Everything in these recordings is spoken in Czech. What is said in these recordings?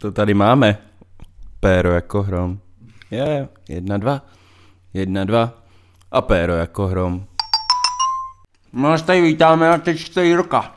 To tady máme. Péro jako hrom. Je, jedna, dva. Jedna, dva. A péro jako hrom. No, nás tady vítáme a teď čtyři roka.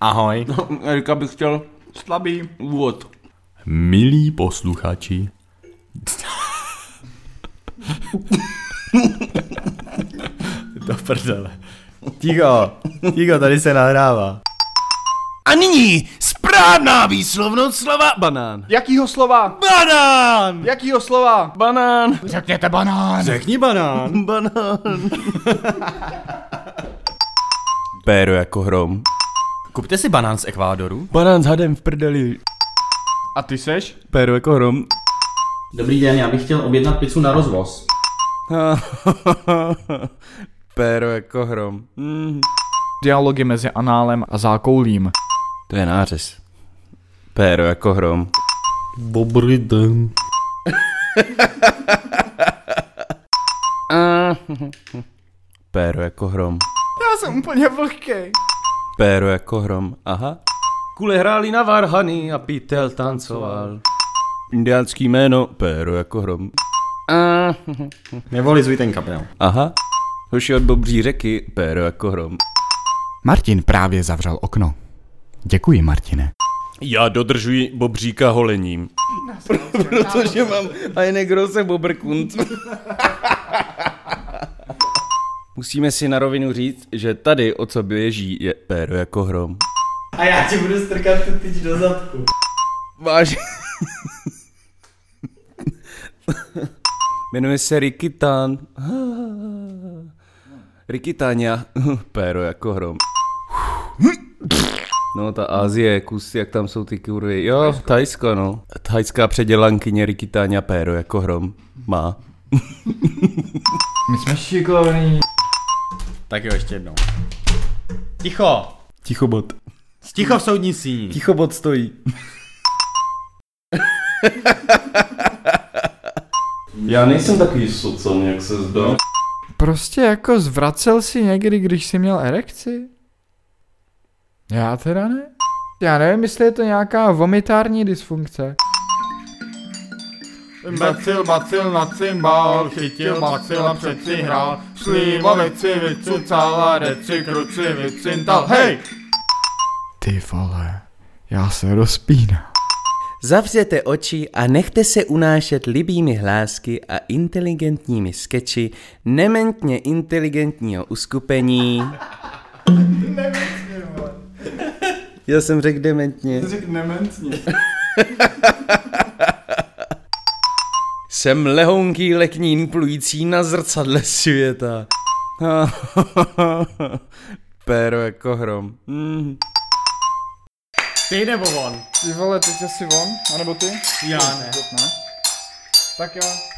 Ahoj. Erika bych chtěl Slabý. úvod. Milí posluchači. to prdele. Ticho, ticho, tady se nahrává. A nyní správná výslovnost slova banán. Jakýho slova? Banán! Jakýho slova? Banán. Řekněte banán. Řekni banán. Banán. Péro jako hrom. Kupte si banán z Ekvádoru. Banán s hadem v prdeli. A ty seš? Péro jako hrom. Dobrý den, já bych chtěl objednat pizzu na rozvoz. Péro jako hrom. Mm. Dialogy mezi análem a zákoulím. To je nářez. Péro jako hrom. Dobrý den. Péro jako hrom. Já jsem úplně vlhký. Péro jako hrom. Aha. Kule hráli na varhany a Pítel tancoval. Indiánský jméno Péro jako hrom. Nevolizuj ten kapel. Aha. Hoši od Bobří řeky Péro jako hrom. Martin právě zavřel okno. Děkuji, Martine. Já dodržuji Bobříka holením. Protože mám eine große Boberkund. Musíme si na rovinu říct, že tady o co běží je péro jako hrom. A já ti budu strkat tu tyč do zadku. Vážně. Jmenuje se Rikitán. Rikitáňa. Péro jako hrom. No, ta Ázie, kus, jak tam jsou ty kurvy. Jo, Thajsko, no. Thajská předělankyně Rikitáňa Péro jako hrom. Má. My jsme šikovní. Tak jo, ještě jednou. Ticho. Tichobot. Ticho v soudní síni. Tichobot stojí. Já nejsem takový socon, jak se zdá. Prostě jako zvracel si někdy, když jsi měl erekci? Já teda ne. Já nevím, jestli je to nějaká vomitární dysfunkce. Bacil, bacil na cymbál, chytil bacil a přeci hrál. Slivovici vycucala, deci kruci vycintal, hej! Ty vole, já se rozpínám. Zavřete oči a nechte se unášet libými hlásky a inteligentními skeči nementně inteligentního uskupení. Já jsem řekl dementně. Řekl nementně. Jsem lehounký leknín plující na zrcadle světa. Péro jako hrom. Mm. Ty nebo on? Ty vole, teď asi on, anebo ty? Já ne. ne. Tak jo.